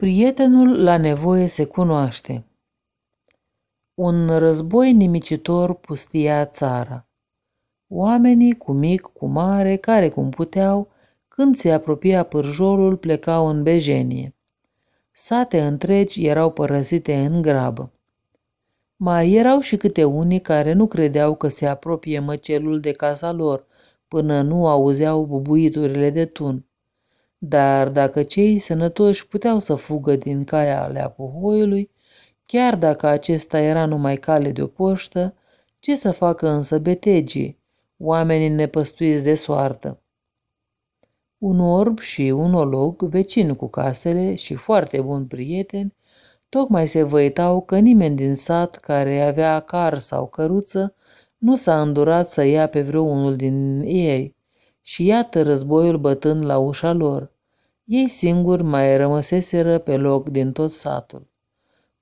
Prietenul la nevoie se cunoaște. Un război nimicitor pustia țara. Oamenii, cu mic, cu mare, care cum puteau, când se apropia pârjorul, plecau în bejenie. Sate întregi erau părăsite în grabă. Mai erau și câte unii care nu credeau că se apropie măcelul de casa lor, până nu auzeau bubuiturile de tun. Dar dacă cei sănătoși puteau să fugă din caia leapuhoiului, chiar dacă acesta era numai cale de o poștă, ce să facă însă betegii, oamenii nepăstuiți de soartă? Un orb și un olog, vecini cu casele și foarte buni prieteni, tocmai se văitau că nimeni din sat care avea car sau căruță nu s-a îndurat să ia pe vreunul din ei. Și iată războiul bătând la ușa lor. Ei singuri mai rămăseseră pe loc din tot satul.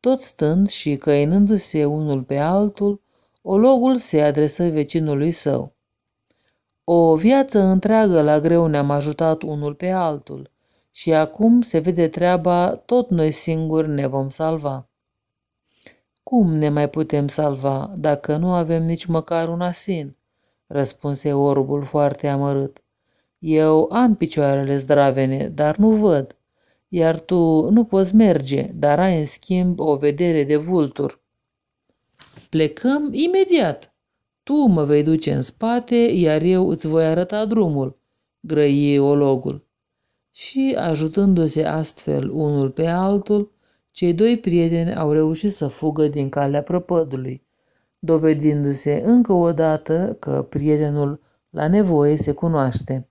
Tot stând și căinându-se unul pe altul, ologul se adresă vecinului său. O viață întreagă la greu ne-am ajutat unul pe altul și acum se vede treaba, tot noi singuri ne vom salva. Cum ne mai putem salva dacă nu avem nici măcar un asin? Răspunse orbul foarte amărât. Eu am picioarele zdravene, dar nu văd, iar tu nu poți merge, dar ai în schimb o vedere de vultur. Plecăm imediat. Tu mă vei duce în spate, iar eu îți voi arăta drumul, grăie ologul. Și, ajutându-se astfel unul pe altul, cei doi prieteni au reușit să fugă din calea prăpădului, dovedindu-se încă o dată că prietenul la nevoie se cunoaște.